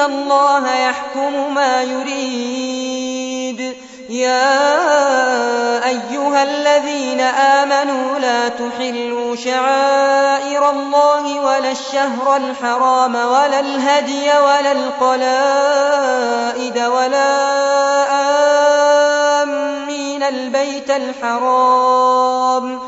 الله يحكم ما يريد. يا أيها الذين آمنوا لا تحلوا شعائر الله ولا الشهر الحرام ولا الهدي ولا القلائد ولا آمين البيت الحرام.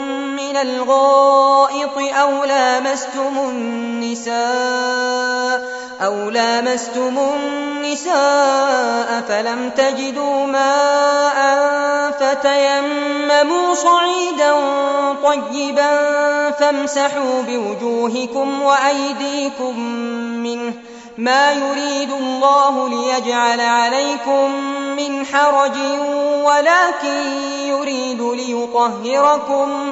من الغائط أو لامستم النساء أو لامستم النساء فلم تجدوا ماء فتيمموا صعيدا طيبا فامسحوا بوجوهكم وأيديكم منه ما يريد الله ليجعل عليكم من حرج ولكن يريد ليطهركم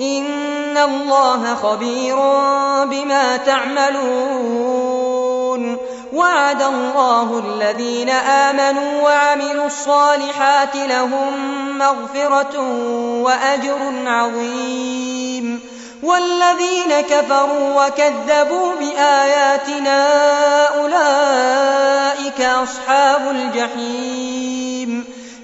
إن الله خبير بما تعملون. وعد الله الذين آمنوا وعملوا الصالحات لهم مغفرة وأجر عظيم. والذين كفروا وكذبوا بآياتنا أولئك أصحاب الجحيم.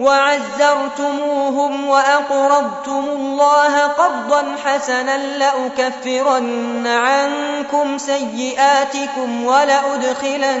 وعزرتموهم وأقرضتم الله قرضا حسنا لأكفرن عنكم سيئاتكم ولأدخلنكم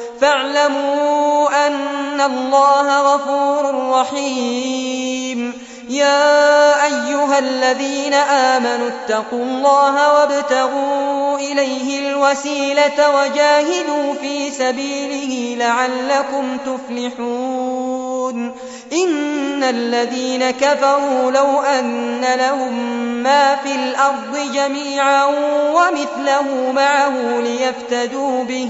فاعلموا أن الله غفور رحيم. يا أيها الذين آمنوا اتقوا الله وابتغوا إليه الوسيلة وجاهدوا في سبيله لعلكم تفلحون. إن الذين كفروا لو أن لهم ما في الأرض جميعا ومثله معه ليفتدوا به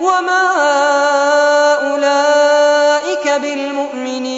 وما أولئك بالمؤمنين.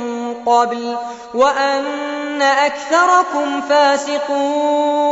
قبل وأن أكثركم فاسقون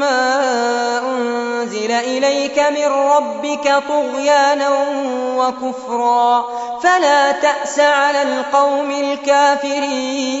ما أنزل إليك من ربك طغيانا وكفرا فلا تأس على القوم الكافرين.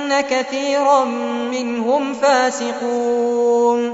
كثيرا منهم فاسقون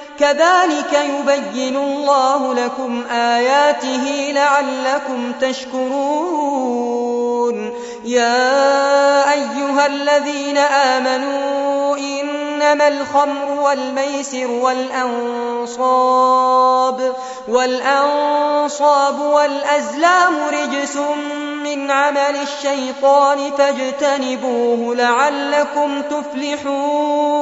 كذلك يبين الله لكم آياته لعلكم تشكرون. يا أيها الذين آمنوا إنما الخمر والميسر والأنصاب والأنصاب والأزلام رجس من عمل الشيطان فاجتنبوه لعلكم تفلحون.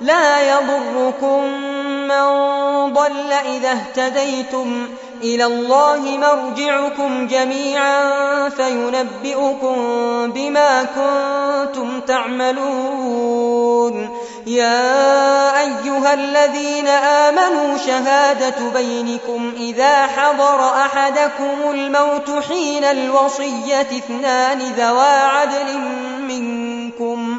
لا يضركم من ضل إذا اهتديتم إلى الله مرجعكم جميعا فينبئكم بما كنتم تعملون. يا أيها الذين آمنوا شهادة بينكم إذا حضر أحدكم الموت حين الوصية اثنان ذوى عدل منكم.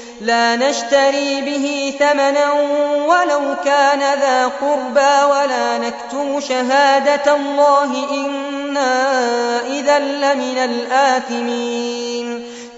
لا نشتري به ثمنا ولو كان ذا قربى ولا نكتم شهادة الله إنا إذا لمن الآثمين.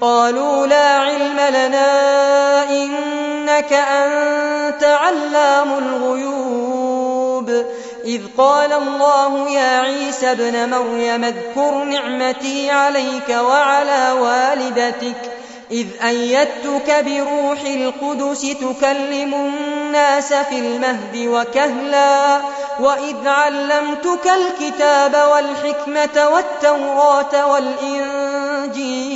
قالوا لا علم لنا إنك أنت علام الغيوب. إذ قال الله يا عيسى ابن مريم اذكر نعمتي عليك وعلى والدتك. إذ أيدتك بروح القدس تكلم الناس في المهد وكهلا. وإذ علمتك الكتاب والحكمة والتوراة والإنجيل.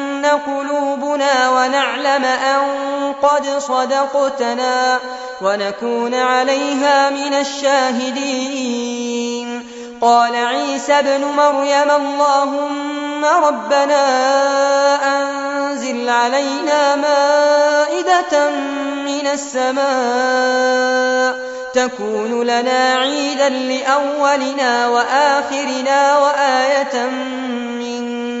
قلوبنا ونعلم أن قد صدقتنا ونكون عليها من الشاهدين. قال عيسى ابن مريم اللهم ربنا أنزل علينا مائدة من السماء تكون لنا عيدا لأولنا وآخرنا وآية منك.